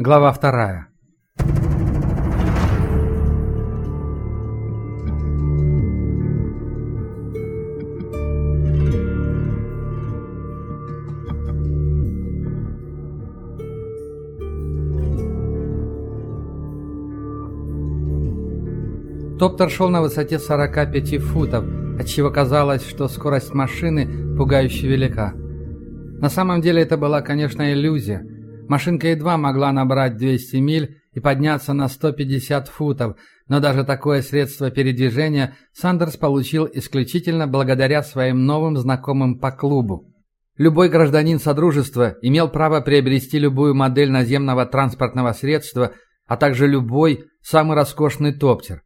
Глава вторая. Топтер шел на высоте 45 футов, отчего казалось, что скорость машины пугающе велика. На самом деле это была, конечно, иллюзия. Машинка едва могла набрать 200 миль и подняться на 150 футов, но даже такое средство передвижения Сандерс получил исключительно благодаря своим новым знакомым по клубу. Любой гражданин Содружества имел право приобрести любую модель наземного транспортного средства, а также любой самый роскошный топтер.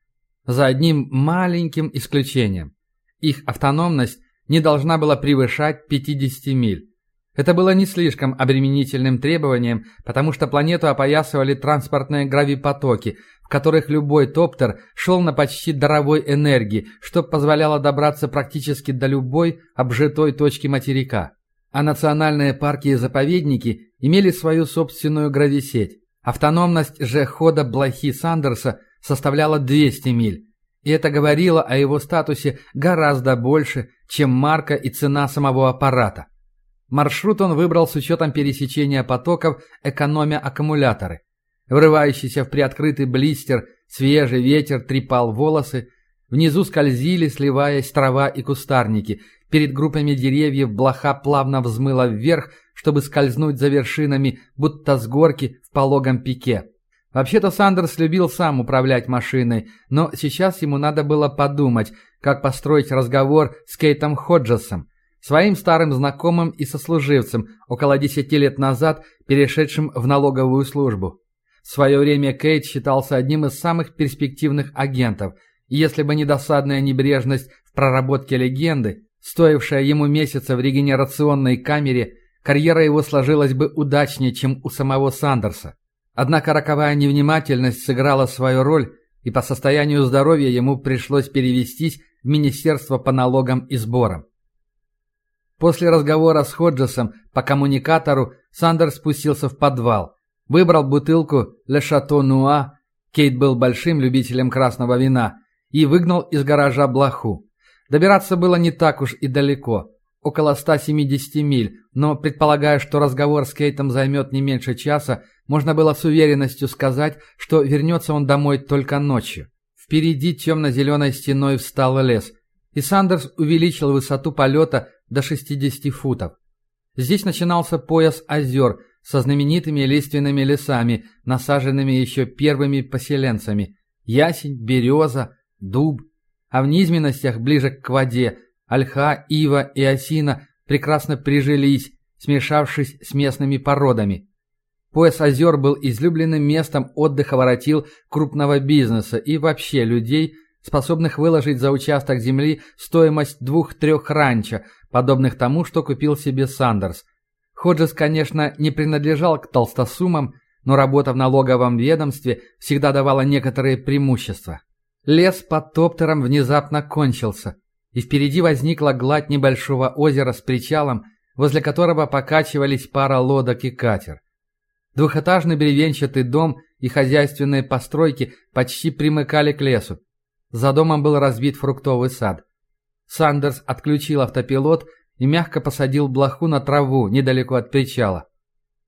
За одним маленьким исключением. Их автономность не должна была превышать 50 миль. Это было не слишком обременительным требованием, потому что планету опоясывали транспортные гравипотоки, в которых любой топтер шел на почти даровой энергии, что позволяло добраться практически до любой обжитой точки материка. А национальные парки и заповедники имели свою собственную грависеть. Автономность же хода Блохи Сандерса составляла 200 миль. И это говорило о его статусе гораздо больше, чем марка и цена самого аппарата. Маршрут он выбрал с учетом пересечения потоков, экономя аккумуляторы. Врывающийся в приоткрытый блистер, свежий ветер трепал волосы, внизу скользили, сливаясь трава и кустарники. Перед группами деревьев блоха плавно взмыла вверх, чтобы скользнуть за вершинами, будто с горки в пологом пике. Вообще-то Сандерс любил сам управлять машиной, но сейчас ему надо было подумать, как построить разговор с Кейтом Ходжесом, Своим старым знакомым и сослуживцем, около десяти лет назад перешедшим в налоговую службу. В свое время Кейт считался одним из самых перспективных агентов, и если бы не досадная небрежность в проработке легенды, стоившая ему месяца в регенерационной камере, карьера его сложилась бы удачнее, чем у самого Сандерса. Однако роковая невнимательность сыграла свою роль, и по состоянию здоровья ему пришлось перевестись в Министерство по налогам и сборам. После разговора с Ходжесом по коммуникатору Сандер спустился в подвал. Выбрал бутылку «Ле Шато Нуа», Кейт был большим любителем красного вина, и выгнал из гаража блоху. Добираться было не так уж и далеко, около 170 миль, но, предполагая, что разговор с Кейтом займет не меньше часа, можно было с уверенностью сказать, что вернется он домой только ночью. Впереди темно-зеленой стеной встал лес, и Сандерс увеличил высоту полета до 60 футов. Здесь начинался пояс озер со знаменитыми лиственными лесами, насаженными еще первыми поселенцами. Ясень, береза, дуб. А в низменностях ближе к воде ольха, ива и осина прекрасно прижились, смешавшись с местными породами. Пояс озер был излюбленным местом отдыха воротил крупного бизнеса и вообще людей, способных выложить за участок земли стоимость двух-трех ранчо, подобных тому, что купил себе Сандерс. Ходжес, конечно, не принадлежал к толстосумам, но работа в налоговом ведомстве всегда давала некоторые преимущества. Лес под топтером внезапно кончился, и впереди возникла гладь небольшого озера с причалом, возле которого покачивались пара лодок и катер. Двухэтажный бревенчатый дом и хозяйственные постройки почти примыкали к лесу. За домом был разбит фруктовый сад. Сандерс отключил автопилот и мягко посадил блоху на траву недалеко от причала.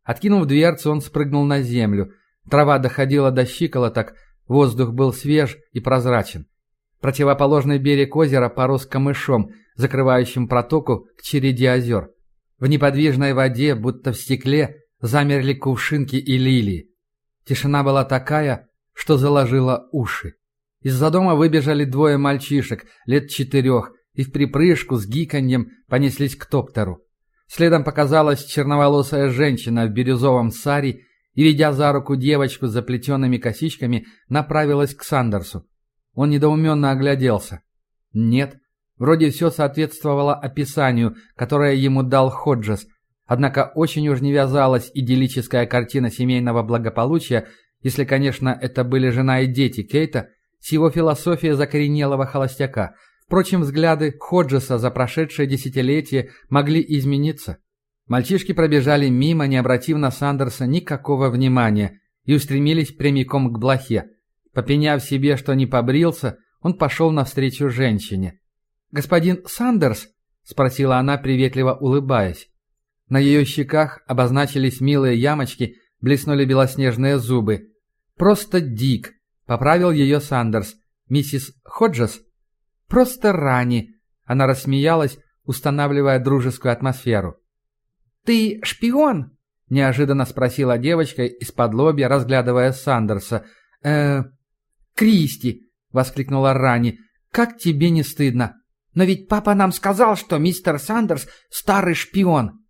Откинув дверцу, он спрыгнул на землю. Трава доходила до щиколоток, воздух был свеж и прозрачен. Противоположный берег озера порос камышом, закрывающим протоку к череде озер. В неподвижной воде, будто в стекле, замерли кувшинки и лилии. Тишина была такая, что заложила уши. Из-за дома выбежали двое мальчишек, лет четырех, и в припрыжку с гиканьем понеслись к топтеру. Следом показалась черноволосая женщина в бирюзовом саре и, ведя за руку девочку с заплетенными косичками, направилась к Сандерсу. Он недоуменно огляделся. Нет, вроде все соответствовало описанию, которое ему дал Ходжес, однако очень уж не вязалась идиллическая картина семейного благополучия, если, конечно, это были жена и дети Кейта, с его философией закоренелого холостяка. Впрочем, взгляды Ходжеса за прошедшее десятилетие могли измениться. Мальчишки пробежали мимо, не обратив на Сандерса никакого внимания, и устремились прямиком к блохе. Попеняв себе, что не побрился, он пошел навстречу женщине. «Господин Сандерс?» — спросила она, приветливо улыбаясь. На ее щеках обозначились милые ямочки, блеснули белоснежные зубы. «Просто Дик», — поправил ее Сандерс. «Миссис Ходжес?» «Просто Рани», — она рассмеялась, устанавливая дружескую атмосферу. «Ты шпион?» — неожиданно спросила девочка из-под лобья, разглядывая Сандерса. э Кристи!» — воскликнула Рани. «Как тебе не стыдно? Но ведь папа нам сказал, что мистер Сандерс — старый шпион!»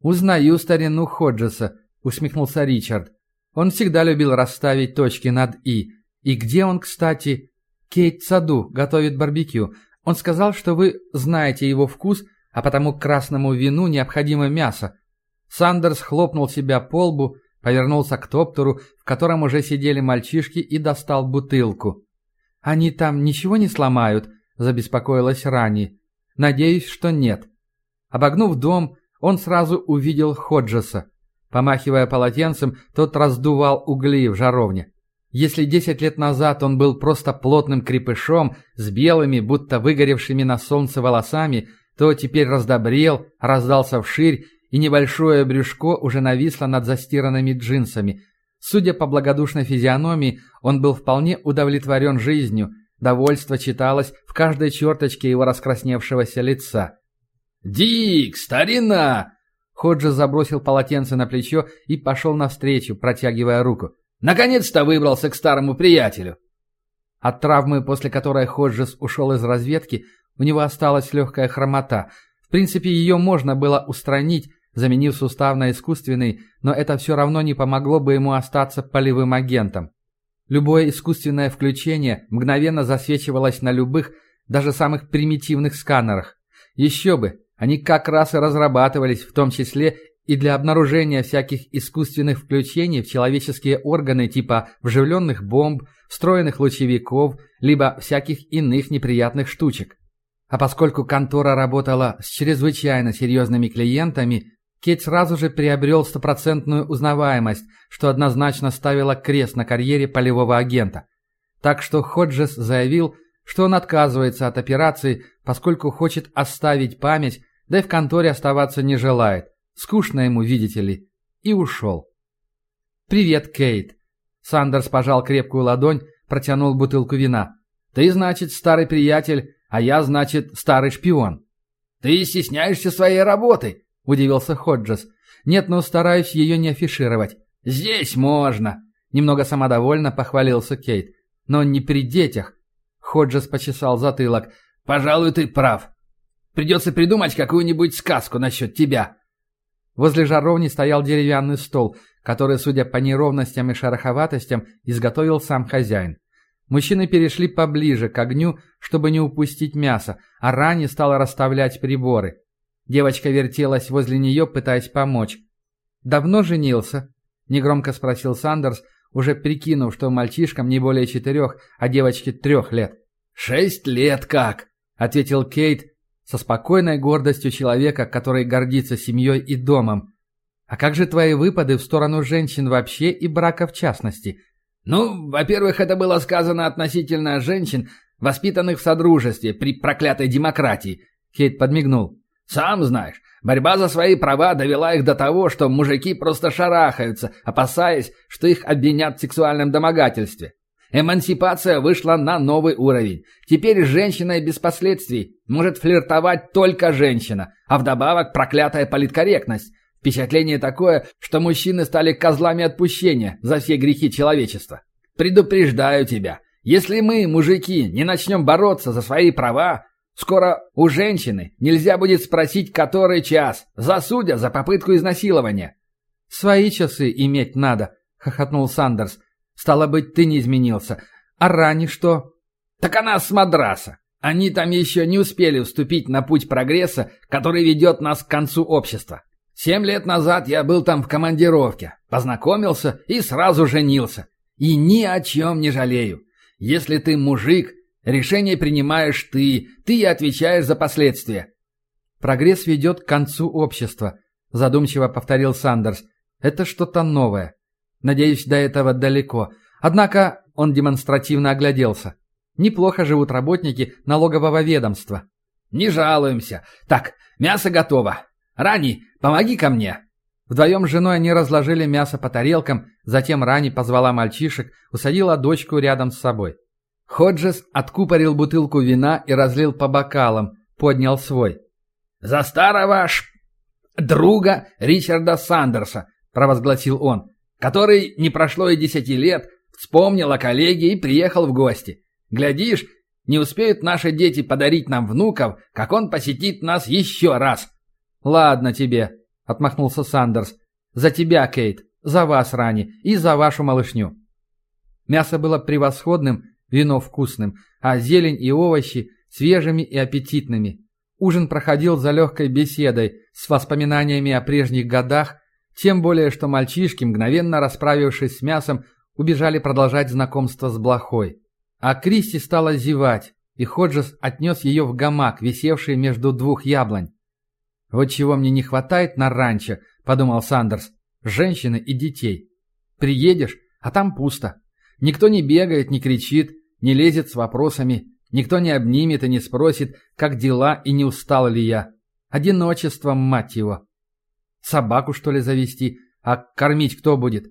«Узнаю старину Ходжеса», — усмехнулся Ричард. Он всегда любил расставить точки над «и». И где он, кстати? Кейт саду готовит барбекю. Он сказал, что вы знаете его вкус, а потому к красному вину необходимо мясо. Сандерс хлопнул себя по лбу, повернулся к топтору, в котором уже сидели мальчишки, и достал бутылку. «Они там ничего не сломают?» – забеспокоилась Рани. «Надеюсь, что нет». Обогнув дом, он сразу увидел Ходжеса. Помахивая полотенцем, тот раздувал угли в жаровне. Если десять лет назад он был просто плотным крепышом с белыми, будто выгоревшими на солнце волосами, то теперь раздобрел, раздался вширь, и небольшое брюшко уже нависло над застиранными джинсами. Судя по благодушной физиономии, он был вполне удовлетворен жизнью, довольство читалось в каждой черточке его раскрасневшегося лица. «Дик, старина!» Ходжи забросил полотенце на плечо и пошел навстречу, протягивая руку. «Наконец-то выбрался к старому приятелю!» От травмы, после которой Ходжес ушел из разведки, у него осталась легкая хромота. В принципе, ее можно было устранить, заменив сустав на искусственный, но это все равно не помогло бы ему остаться полевым агентом. Любое искусственное включение мгновенно засвечивалось на любых, даже самых примитивных сканерах. Еще бы, они как раз и разрабатывались, в том числе и для обнаружения всяких искусственных включений в человеческие органы типа вживленных бомб, встроенных лучевиков, либо всяких иных неприятных штучек. А поскольку контора работала с чрезвычайно серьезными клиентами, Кейт сразу же приобрел стопроцентную узнаваемость, что однозначно ставило крест на карьере полевого агента. Так что Ходжес заявил, что он отказывается от операции, поскольку хочет оставить память да и в конторе оставаться не желает. Скучно ему, видите ли. И ушел. «Привет, Кейт!» Сандерс пожал крепкую ладонь, протянул бутылку вина. «Ты, значит, старый приятель, а я, значит, старый шпион». «Ты стесняешься своей работы?» – удивился Ходжес. «Нет, но стараюсь ее не афишировать». «Здесь можно!» – немного самодовольно похвалился Кейт. «Но не при детях». Ходжес почесал затылок. «Пожалуй, ты прав. Придется придумать какую-нибудь сказку насчет тебя». Возле жаровни стоял деревянный стол, который, судя по неровностям и шероховатостям, изготовил сам хозяин. Мужчины перешли поближе к огню, чтобы не упустить мясо, а Рани стала расставлять приборы. Девочка вертелась возле нее, пытаясь помочь. «Давно женился?» – негромко спросил Сандерс, уже прикинув, что мальчишкам не более четырех, а девочке трех лет. «Шесть лет как!» – ответил Кейт, со спокойной гордостью человека, который гордится семьей и домом. А как же твои выпады в сторону женщин вообще и брака в частности? Ну, во-первых, это было сказано относительно женщин, воспитанных в содружестве при проклятой демократии. Кейт подмигнул. Сам знаешь, борьба за свои права довела их до того, что мужики просто шарахаются, опасаясь, что их обвинят в сексуальном домогательстве. Эмансипация вышла на новый уровень. Теперь женщина без последствий может флиртовать только женщина, а вдобавок проклятая политкорректность. Впечатление такое, что мужчины стали козлами отпущения за все грехи человечества. Предупреждаю тебя, если мы, мужики, не начнем бороться за свои права, скоро у женщины нельзя будет спросить, который час, засудя за попытку изнасилования. «Свои часы иметь надо», — хохотнул Сандерс. Стало быть, ты не изменился. А Рани что? Так она с мадраса. Они там еще не успели вступить на путь прогресса, который ведет нас к концу общества. Семь лет назад я был там в командировке, познакомился и сразу женился. И ни о чем не жалею. Если ты мужик, решение принимаешь ты, ты и отвечаешь за последствия. Прогресс ведет к концу общества, задумчиво повторил Сандерс. Это что-то новое. Надеюсь, до этого далеко. Однако он демонстративно огляделся. Неплохо живут работники налогового ведомства. «Не жалуемся. Так, мясо готово. Рани, помоги ко мне!» Вдвоем с женой они разложили мясо по тарелкам, затем Рани позвала мальчишек, усадила дочку рядом с собой. Ходжес откупорил бутылку вина и разлил по бокалам, поднял свой. «За старого ш... друга Ричарда Сандерса», — провозгласил он, «который, не прошло и десяти лет, вспомнил о коллеге и приехал в гости. Глядишь, не успеют наши дети подарить нам внуков, как он посетит нас еще раз». «Ладно тебе», — отмахнулся Сандерс. «За тебя, Кейт, за вас, Рани, и за вашу малышню». Мясо было превосходным, вино вкусным, а зелень и овощи свежими и аппетитными. Ужин проходил за легкой беседой, с воспоминаниями о прежних годах, тем более, что мальчишки, мгновенно расправившись с мясом, убежали продолжать знакомство с блохой. А Кристи стала зевать, и Ходжес отнес ее в гамак, висевший между двух яблонь. «Вот чего мне не хватает на ранчо», — подумал Сандерс, — «женщины и детей. Приедешь, а там пусто. Никто не бегает, не кричит, не лезет с вопросами, никто не обнимет и не спросит, как дела и не устал ли я. Одиночество, мать его. Собаку, что ли, завести, а кормить кто будет?»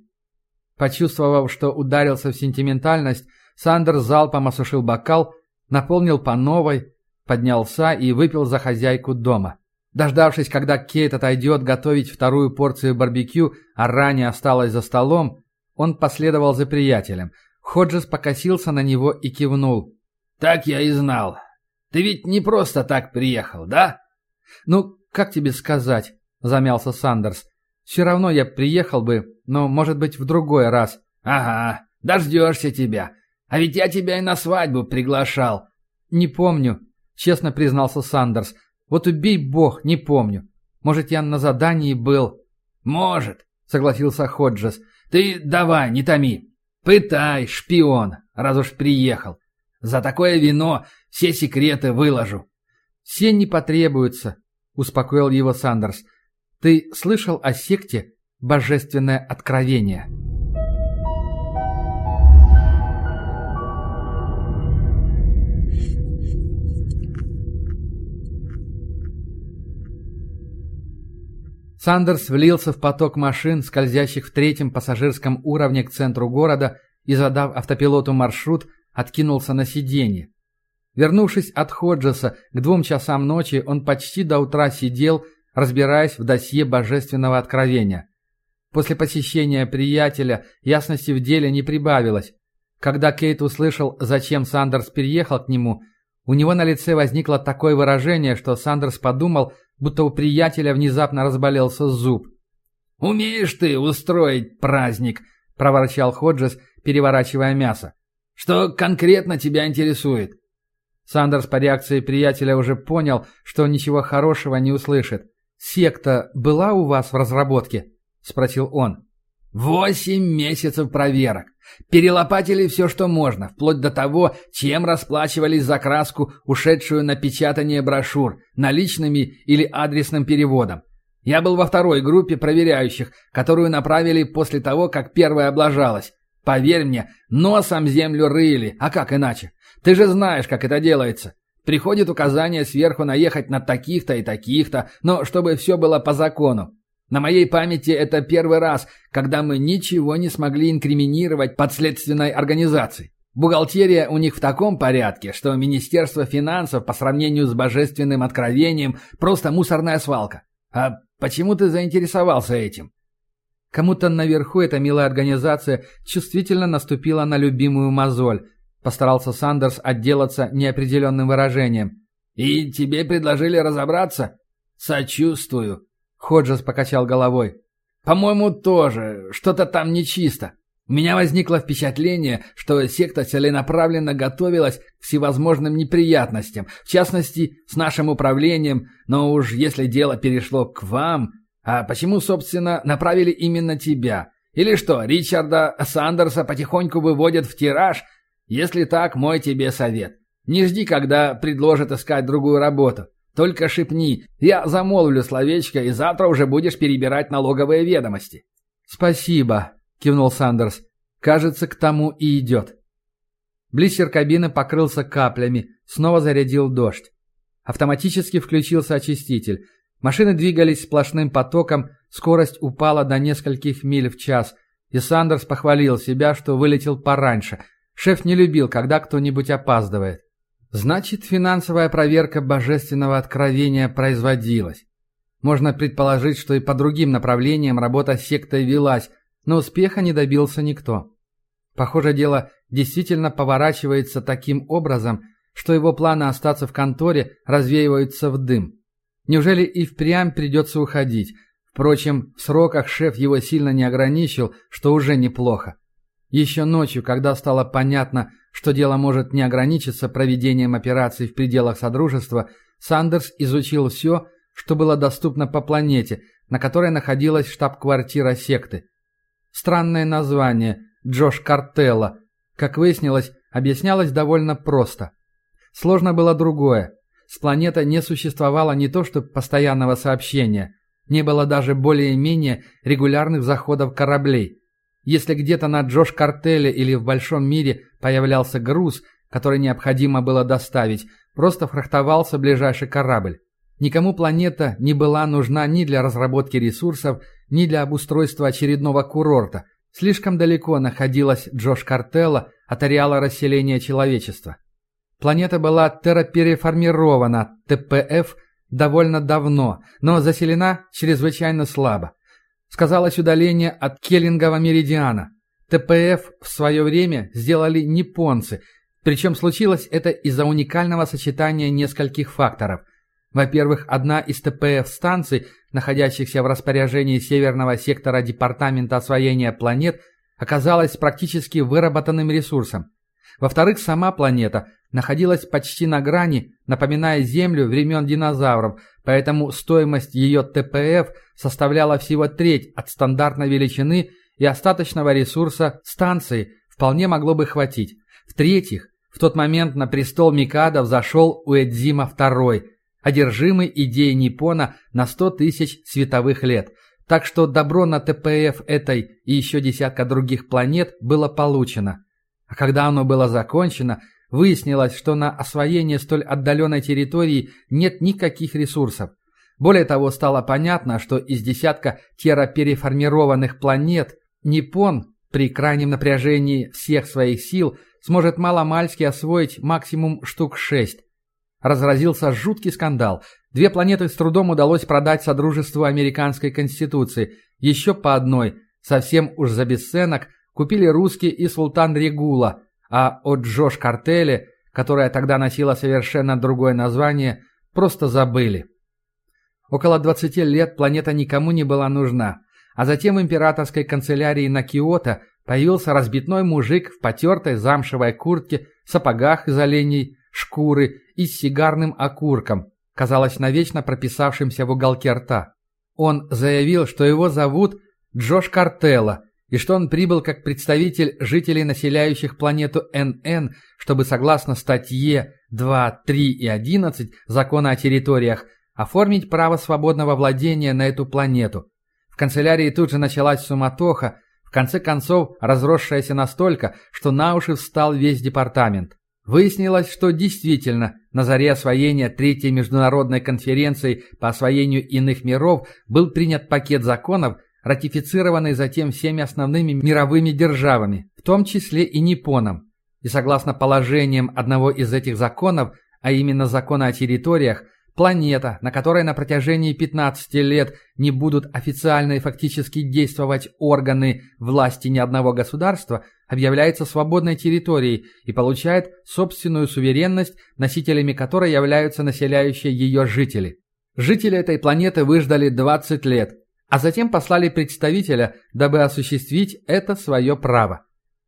Почувствовав, что ударился в сентиментальность, Сандер залпом осушил бокал, наполнил по новой, поднялся и выпил за хозяйку дома. Дождавшись, когда Кейт отойдет готовить вторую порцию барбекю, а ранее осталась за столом, он последовал за приятелем. Ходжес покосился на него и кивнул. «Так я и знал. Ты ведь не просто так приехал, да?» «Ну, как тебе сказать?» – замялся Сандерс. «Все равно я приехал бы, но, может быть, в другой раз». «Ага, дождешься тебя. А ведь я тебя и на свадьбу приглашал». «Не помню», — честно признался Сандерс. «Вот убей бог, не помню. Может, я на задании был?» «Может», — согласился Ходжес. «Ты давай, не томи. Пытай, шпион, раз уж приехал. За такое вино все секреты выложу». «Все не потребуются», — успокоил его Сандерс. «Ты слышал о секте «Божественное откровение»?» Сандерс влился в поток машин, скользящих в третьем пассажирском уровне к центру города, и, задав автопилоту маршрут, откинулся на сиденье. Вернувшись от Ходжеса к двум часам ночи, он почти до утра сидел, разбираясь в досье божественного откровения. После посещения приятеля ясности в деле не прибавилось. Когда Кейт услышал, зачем Сандерс переехал к нему, у него на лице возникло такое выражение, что Сандерс подумал, будто у приятеля внезапно разболелся зуб. «Умеешь ты устроить праздник», — проворчал Ходжес, переворачивая мясо. «Что конкретно тебя интересует?» Сандерс по реакции приятеля уже понял, что ничего хорошего не услышит. «Секта была у вас в разработке?» — спросил он. «Восемь месяцев проверок. Перелопатили все, что можно, вплоть до того, чем расплачивались за краску, ушедшую на печатание брошюр, наличными или адресным переводом. Я был во второй группе проверяющих, которую направили после того, как первая облажалась. Поверь мне, носом землю рыли, а как иначе? Ты же знаешь, как это делается. Приходит указание сверху наехать на таких-то и таких-то, но чтобы все было по закону. На моей памяти это первый раз, когда мы ничего не смогли инкриминировать подследственной организации. Бухгалтерия у них в таком порядке, что Министерство финансов по сравнению с божественным откровением просто мусорная свалка. А почему ты заинтересовался этим? Кому-то наверху эта милая организация чувствительно наступила на любимую мозоль. Постарался Сандерс отделаться неопределенным выражением. «И тебе предложили разобраться?» «Сочувствую», Ходжес покачал головой. «По-моему, тоже. Что-то там нечисто. У меня возникло впечатление, что секта целенаправленно готовилась к всевозможным неприятностям, в частности, с нашим управлением, но уж если дело перешло к вам, а почему, собственно, направили именно тебя? Или что, Ричарда Сандерса потихоньку выводят в тираж? Если так, мой тебе совет. Не жди, когда предложат искать другую работу. Только шепни, я замолвлю словечко, и завтра уже будешь перебирать налоговые ведомости». «Спасибо», — кивнул Сандерс. «Кажется, к тому и идет». Блистер кабины покрылся каплями, снова зарядил дождь. Автоматически включился очиститель. Машины двигались сплошным потоком, скорость упала до нескольких миль в час, и Сандерс похвалил себя, что вылетел пораньше. Шеф не любил, когда кто-нибудь опаздывает. Значит, финансовая проверка божественного откровения производилась. Можно предположить, что и по другим направлениям работа сектой велась, но успеха не добился никто. Похоже, дело действительно поворачивается таким образом, что его планы остаться в конторе развеиваются в дым. Неужели и впрямь придется уходить? Впрочем, в сроках шеф его сильно не ограничил, что уже неплохо. Еще ночью, когда стало понятно, что дело может не ограничиться проведением операций в пределах Содружества, Сандерс изучил все, что было доступно по планете, на которой находилась штаб-квартира секты. Странное название «Джош Картелла», как выяснилось, объяснялось довольно просто. Сложно было другое. С планеты не существовало не то что постоянного сообщения, не было даже более-менее регулярных заходов кораблей. Если где-то на Джош Картеле или в Большом мире появлялся груз, который необходимо было доставить, просто фрахтовался ближайший корабль. Никому планета не была нужна ни для разработки ресурсов, ни для обустройства очередного курорта. Слишком далеко находилась Джош Картелла от ареала расселения человечества. Планета была террапереформирована, ТПФ, довольно давно, но заселена чрезвычайно слабо. Сказалось удаление от Келлингова меридиана. ТПФ в свое время сделали японцы, причем случилось это из-за уникального сочетания нескольких факторов. Во-первых, одна из ТПФ-станций, находящихся в распоряжении северного сектора Департамента освоения планет, оказалась практически выработанным ресурсом. Во-вторых, сама планета находилась почти на грани, напоминая Землю времен динозавров, поэтому стоимость ее ТПФ составляла всего треть от стандартной величины и остаточного ресурса станции вполне могло бы хватить. В-третьих, в тот момент на престол Микадов зашел Уэдзима II – одержимый идеей Ниппона на 100 тысяч световых лет. Так что добро на ТПФ этой и еще десятка других планет было получено. А когда оно было закончено, выяснилось, что на освоение столь отдаленной территории нет никаких ресурсов. Более того, стало понятно, что из десятка террапереформированных планет Ниппон при крайнем напряжении всех своих сил сможет маломальски освоить максимум штук шесть. Разразился жуткий скандал. Две планеты с трудом удалось продать Содружеству Американской Конституции. Еще по одной, совсем уж за бесценок, купили русский и султан Регула, а о Джош Картеле, которая тогда носила совершенно другое название, просто забыли. Около 20 лет планета никому не была нужна, а затем в императорской канцелярии на Киото появился разбитной мужик в потертой замшевой куртке, сапогах из оленей, шкуры и с сигарным окурком, казалось навечно прописавшимся в уголке рта. Он заявил, что его зовут Джош Картелла, и что он прибыл как представитель жителей, населяющих планету НН, чтобы согласно статье 2, 3 и 11 Закона о территориях оформить право свободного владения на эту планету. В канцелярии тут же началась суматоха, в конце концов разросшаяся настолько, что на уши встал весь департамент. Выяснилось, что действительно на заре освоения Третьей международной конференции по освоению иных миров был принят пакет законов, ратифицированный затем всеми основными мировыми державами, в том числе и Ниппоном. И согласно положениям одного из этих законов, а именно закона о территориях, планета, на которой на протяжении 15 лет не будут официально и фактически действовать органы власти ни одного государства – объявляется свободной территорией и получает собственную суверенность, носителями которой являются населяющие ее жители. Жители этой планеты выждали 20 лет, а затем послали представителя, дабы осуществить это свое право.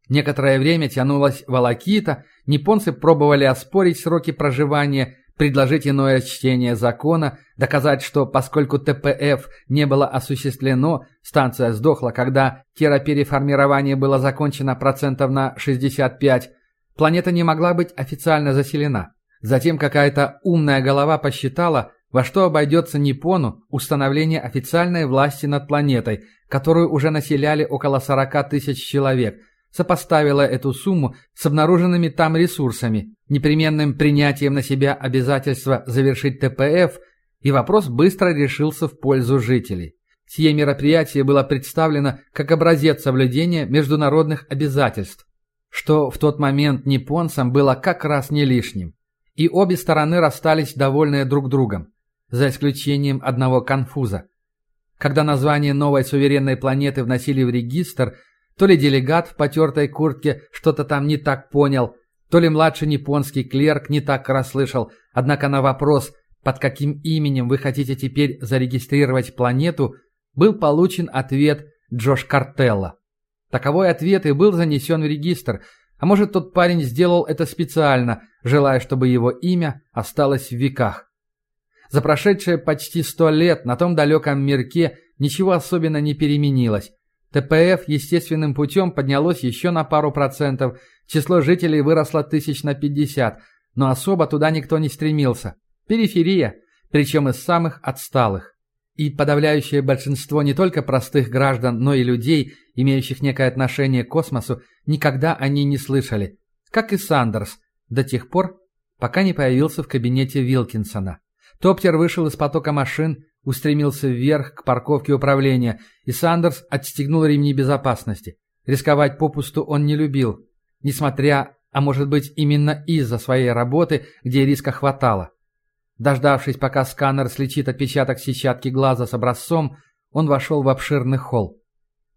Некоторое время тянулась волокита, японцы пробовали оспорить сроки проживания предложить иное чтение закона, доказать, что поскольку ТПФ не было осуществлено, станция сдохла, когда террапереформирование было закончено процентов на 65, планета не могла быть официально заселена. Затем какая-то умная голова посчитала, Во что обойдется Ниппону установление официальной власти над планетой, которую уже населяли около 40 тысяч человек, сопоставила эту сумму с обнаруженными там ресурсами, непременным принятием на себя обязательства завершить ТПФ, и вопрос быстро решился в пользу жителей. Сие мероприятие было представлено как образец соблюдения международных обязательств, что в тот момент японцам было как раз не лишним. И обе стороны расстались довольные друг другом за исключением одного конфуза. Когда название новой суверенной планеты вносили в регистр, то ли делегат в потертой куртке что-то там не так понял, то ли младший японский клерк не так расслышал, однако на вопрос, под каким именем вы хотите теперь зарегистрировать планету, был получен ответ Джош Картелла. Таковой ответ и был занесен в регистр, а может тот парень сделал это специально, желая, чтобы его имя осталось в веках. За прошедшие почти сто лет на том далеком мирке ничего особенно не переменилось. ТПФ естественным путем поднялось еще на пару процентов, число жителей выросло тысяч на пятьдесят, но особо туда никто не стремился. Периферия, причем из самых отсталых. И подавляющее большинство не только простых граждан, но и людей, имеющих некое отношение к космосу, никогда о ней не слышали. Как и Сандерс, до тех пор, пока не появился в кабинете Вилкинсона. Топтер вышел из потока машин, устремился вверх к парковке управления, и Сандерс отстегнул ремни безопасности. Рисковать попусту он не любил, несмотря, а может быть именно из-за своей работы, где риска хватало. Дождавшись, пока сканер слечит отпечаток сетчатки глаза с образцом, он вошел в обширный холл.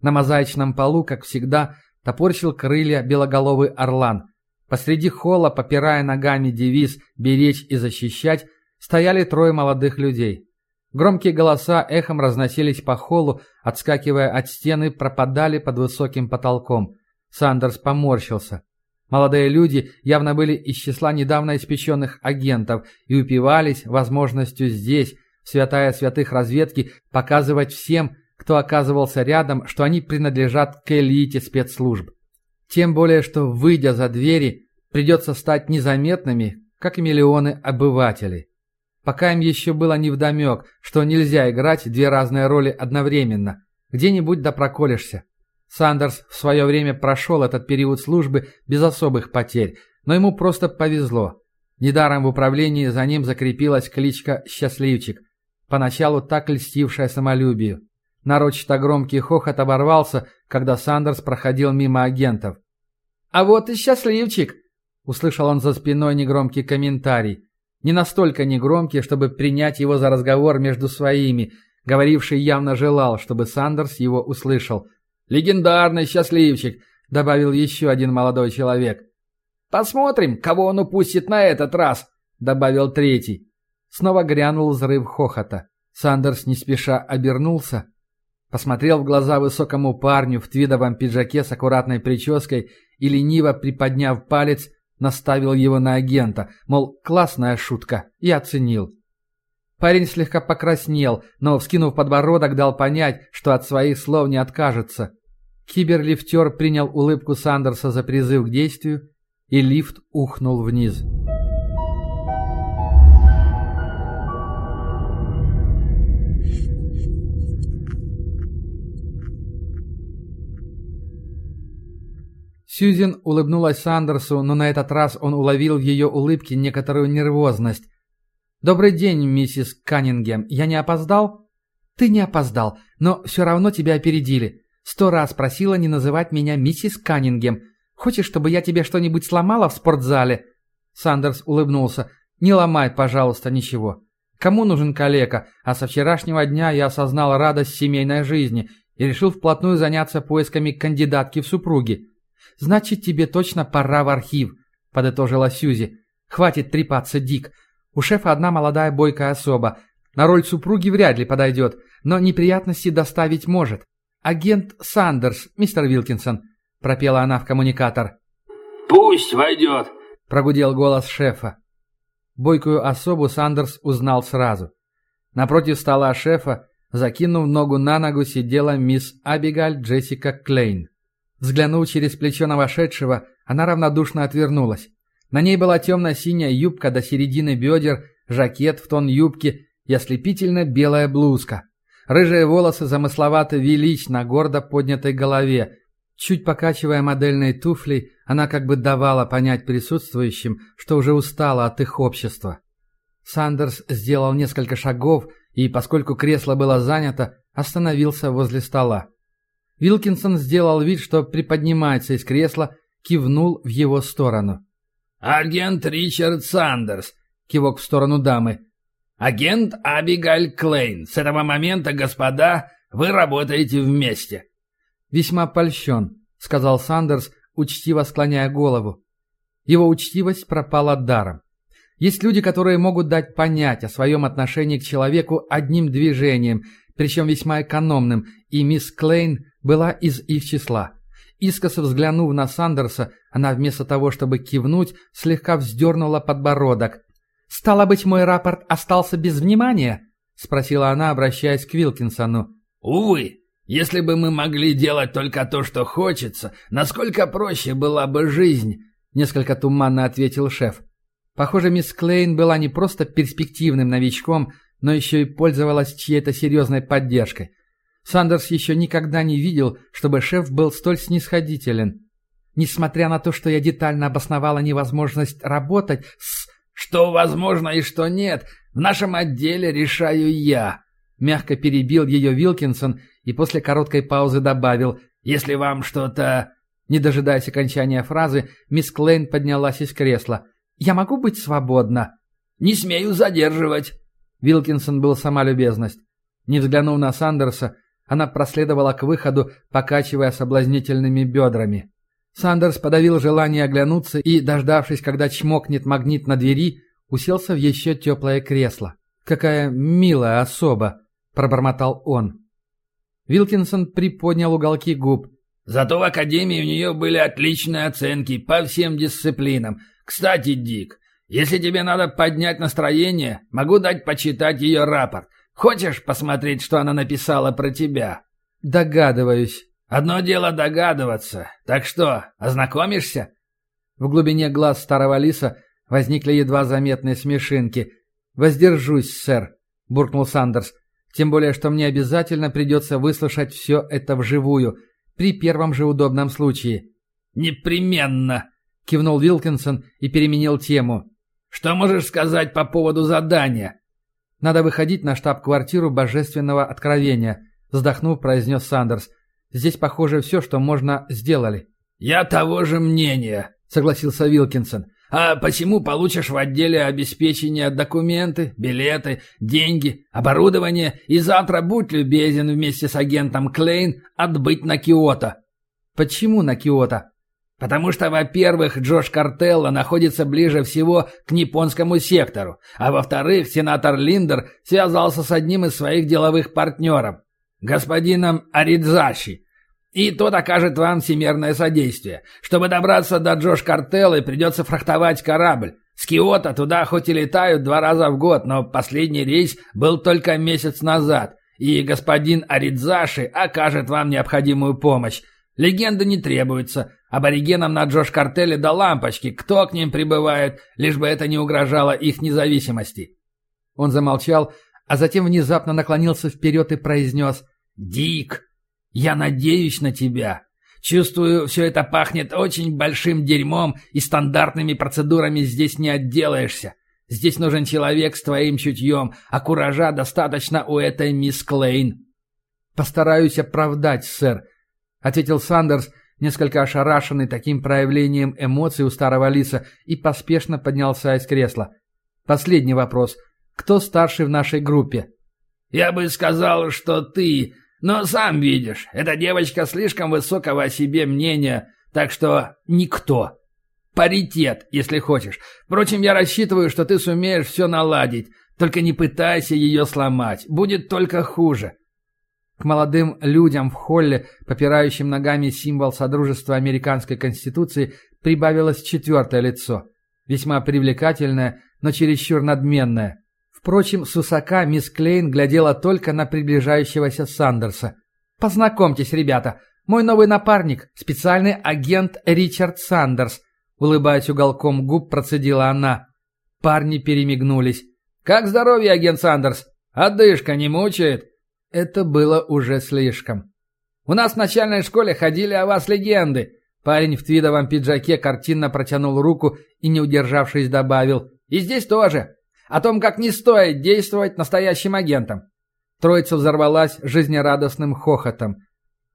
На мозаичном полу, как всегда, топорщил крылья белоголовый орлан. Посреди холла, попирая ногами девиз «беречь и защищать», стояли трое молодых людей. Громкие голоса эхом разносились по холлу, отскакивая от стены, пропадали под высоким потолком. Сандерс поморщился. Молодые люди явно были из числа недавно испеченных агентов и упивались возможностью здесь, в святая святых разведки, показывать всем, кто оказывался рядом, что они принадлежат к элите спецслужб. Тем более, что, выйдя за двери, придется стать незаметными, как миллионы обывателей пока им еще было невдомек, что нельзя играть две разные роли одновременно. Где-нибудь да проколешься. Сандерс в свое время прошел этот период службы без особых потерь, но ему просто повезло. Недаром в управлении за ним закрепилась кличка «Счастливчик», поначалу так льстившая самолюбию. Нарочито громкий хохот оборвался, когда Сандерс проходил мимо агентов. «А вот и счастливчик!» — услышал он за спиной негромкий комментарий не настолько негромкий, чтобы принять его за разговор между своими. Говоривший явно желал, чтобы Сандерс его услышал. «Легендарный счастливчик!» — добавил еще один молодой человек. «Посмотрим, кого он упустит на этот раз!» — добавил третий. Снова грянул взрыв хохота. Сандерс не спеша обернулся, посмотрел в глаза высокому парню в твидовом пиджаке с аккуратной прической и, лениво приподняв палец, Наставил его на агента, мол, классная шутка, и оценил. Парень слегка покраснел, но, вскинув подбородок, дал понять, что от своих слов не откажется. Киберлифтер принял улыбку Сандерса за призыв к действию, и лифт ухнул вниз. Сьюзен улыбнулась Сандерсу, но на этот раз он уловил в ее улыбке некоторую нервозность. «Добрый день, миссис Каннингем. Я не опоздал?» «Ты не опоздал, но все равно тебя опередили. Сто раз просила не называть меня миссис Каннингем. Хочешь, чтобы я тебе что-нибудь сломала в спортзале?» Сандерс улыбнулся. «Не ломай, пожалуйста, ничего. Кому нужен калека? А со вчерашнего дня я осознал радость семейной жизни и решил вплотную заняться поисками кандидатки в супруги. «Значит, тебе точно пора в архив», — подытожила Сьюзи. «Хватит трепаться, Дик. У шефа одна молодая бойкая особа. На роль супруги вряд ли подойдет, но неприятности доставить может. Агент Сандерс, мистер Вилкинсон», — пропела она в коммуникатор. «Пусть войдет», — прогудел голос шефа. Бойкую особу Сандерс узнал сразу. Напротив стола шефа, закинув ногу на ногу, сидела мисс Абигаль Джессика Клейн. Взглянув через плечо на вошедшего, она равнодушно отвернулась. На ней была темно-синяя юбка до середины бедер, жакет в тон юбки и ослепительно белая блузка. Рыжие волосы замысловато величь на гордо поднятой голове. Чуть покачивая модельной туфлей, она как бы давала понять присутствующим, что уже устала от их общества. Сандерс сделал несколько шагов и, поскольку кресло было занято, остановился возле стола. Вилкинсон сделал вид, что приподнимается из кресла, кивнул в его сторону. «Агент Ричард Сандерс», — кивок в сторону дамы. «Агент Абигаль Клейн. С этого момента, господа, вы работаете вместе». «Весьма польщен», — сказал Сандерс, учтиво склоняя голову. Его учтивость пропала даром. Есть люди, которые могут дать понять о своем отношении к человеку одним движением, причем весьма экономным, и мисс Клейн была из их числа. Искоса взглянув на Сандерса, она вместо того, чтобы кивнуть, слегка вздернула подбородок. «Стало быть, мой рапорт остался без внимания?» — спросила она, обращаясь к Вилкинсону. «Увы, если бы мы могли делать только то, что хочется, насколько проще была бы жизнь?» — несколько туманно ответил шеф. Похоже, мисс Клейн была не просто перспективным новичком, но еще и пользовалась чьей-то серьезной поддержкой. Сандерс еще никогда не видел, чтобы шеф был столь снисходителен. Несмотря на то, что я детально обосновала невозможность работать с... «Что возможно и что нет, в нашем отделе решаю я», — мягко перебил ее Вилкинсон и после короткой паузы добавил «Если вам что-то...» Не дожидаясь окончания фразы, мисс Клейн поднялась из кресла. «Я могу быть свободна?» «Не смею задерживать». Вилкинсон был сама любезность. Не взглянув на Сандерса, она проследовала к выходу, покачивая соблазнительными бедрами. Сандерс подавил желание оглянуться и, дождавшись, когда чмокнет магнит на двери, уселся в еще теплое кресло. «Какая милая особа!» — пробормотал он. Вилкинсон приподнял уголки губ. «Зато в академии у нее были отличные оценки по всем дисциплинам. Кстати, Дик, если тебе надо поднять настроение, могу дать почитать ее рапорт. Хочешь посмотреть, что она написала про тебя?» «Догадываюсь». «Одно дело догадываться. Так что, ознакомишься?» В глубине глаз старого лиса возникли едва заметные смешинки. «Воздержусь, сэр», — буркнул Сандерс. «Тем более, что мне обязательно придется выслушать все это вживую, при первом же удобном случае». «Непременно», — кивнул Вилкинсон и переменил тему. «Что можешь сказать по поводу задания?» Надо выходить на штаб-квартиру Божественного Откровения», — вздохнув, произнес Сандерс. «Здесь, похоже, все, что можно, сделали». «Я того же мнения», — согласился Вилкинсон. «А посему получишь в отделе обеспечения документы, билеты, деньги, оборудование, и завтра будь любезен вместе с агентом Клейн отбыть на Киото». «Почему на Киото?» Потому что, во-первых, Джош Картелло находится ближе всего к японскому сектору, а во-вторых, сенатор Линдер связался с одним из своих деловых партнеров, господином Аридзаши, и тот окажет вам всемирное содействие. Чтобы добраться до Джош Картеллы, придется фрахтовать корабль. С Киота туда хоть и летают два раза в год, но последний рейс был только месяц назад, и господин Аридзаши окажет вам необходимую помощь. Легенды не требуются. Аборигенам на Джош-картеле до лампочки. Кто к ним прибывает, лишь бы это не угрожало их независимости. Он замолчал, а затем внезапно наклонился вперед и произнес «Дик, я надеюсь на тебя. Чувствую, все это пахнет очень большим дерьмом, и стандартными процедурами здесь не отделаешься. Здесь нужен человек с твоим чутьем, а куража достаточно у этой мисс Клейн». «Постараюсь оправдать, сэр», ответил Сандерс, несколько ошарашенный таким проявлением эмоций у старого лиса, и поспешно поднялся из кресла. Последний вопрос. Кто старший в нашей группе? Я бы сказал, что ты, но сам видишь, эта девочка слишком высокого о себе мнения, так что никто. Паритет, если хочешь. Впрочем, я рассчитываю, что ты сумеешь все наладить. Только не пытайся ее сломать. Будет только хуже. Молодым людям в холле, попирающим ногами символ Содружества Американской Конституции, прибавилось четвертое лицо. Весьма привлекательное, но чересчур надменное. Впрочем, с высока мисс Клейн глядела только на приближающегося Сандерса. «Познакомьтесь, ребята, мой новый напарник, специальный агент Ричард Сандерс», улыбаясь уголком губ, процедила она. Парни перемигнулись. «Как здоровье, агент Сандерс?» Одышка не мучает?» Это было уже слишком. «У нас в начальной школе ходили о вас легенды». Парень в твидовом пиджаке картинно протянул руку и, не удержавшись, добавил. «И здесь тоже. О том, как не стоит действовать настоящим агентом». Троица взорвалась жизнерадостным хохотом.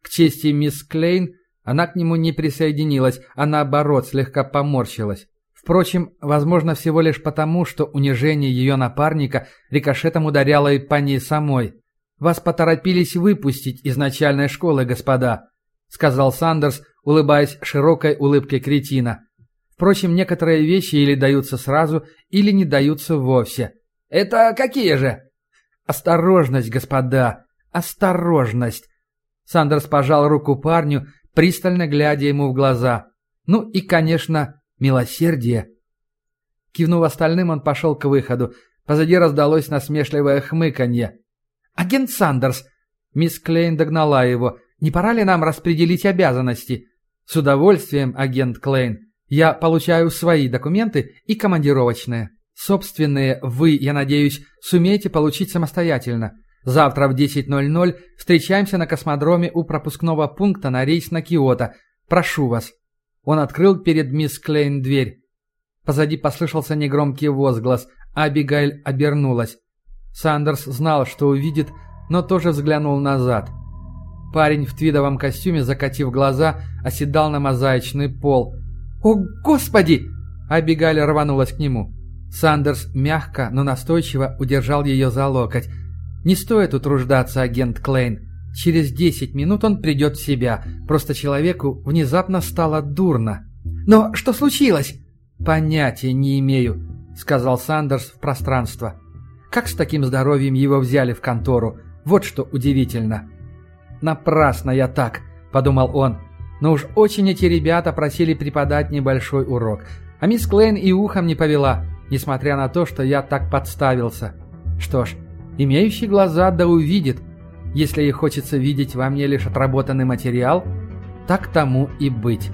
К чести мисс Клейн, она к нему не присоединилась, а наоборот слегка поморщилась. Впрочем, возможно, всего лишь потому, что унижение ее напарника рикошетом ударяло и по ней самой. «Вас поторопились выпустить из начальной школы, господа», — сказал Сандерс, улыбаясь широкой улыбкой кретина. Впрочем, некоторые вещи или даются сразу, или не даются вовсе. «Это какие же?» «Осторожность, господа! Осторожность!» Сандерс пожал руку парню, пристально глядя ему в глаза. «Ну и, конечно, милосердие!» Кивнув остальным, он пошел к выходу. Позади раздалось насмешливое хмыканье. «Агент Сандерс!» Мисс Клейн догнала его. «Не пора ли нам распределить обязанности?» «С удовольствием, агент Клейн. Я получаю свои документы и командировочные». Собственные вы, я надеюсь, сумеете получить самостоятельно. Завтра в 10.00 встречаемся на космодроме у пропускного пункта на рейс на Киото. Прошу вас». Он открыл перед мисс Клейн дверь. Позади послышался негромкий возглас. Абигайль обернулась. Сандерс знал, что увидит, но тоже взглянул назад. Парень в твидовом костюме, закатив глаза, оседал на мозаичный пол. «О, Господи!» Абигайль рванулась к нему. Сандерс мягко, но настойчиво удержал ее за локоть. «Не стоит утруждаться, агент Клейн. Через десять минут он придет в себя. Просто человеку внезапно стало дурно». «Но что случилось?» «Понятия не имею», — сказал Сандерс в пространство. «Как с таким здоровьем его взяли в контору? Вот что удивительно». «Напрасно я так», — подумал он. «Но уж очень эти ребята просили преподать небольшой урок. А мисс Клейн и ухом не повела несмотря на то, что я так подставился. Что ж, имеющий глаза да увидит. Если ей хочется видеть во мне лишь отработанный материал, так тому и быть».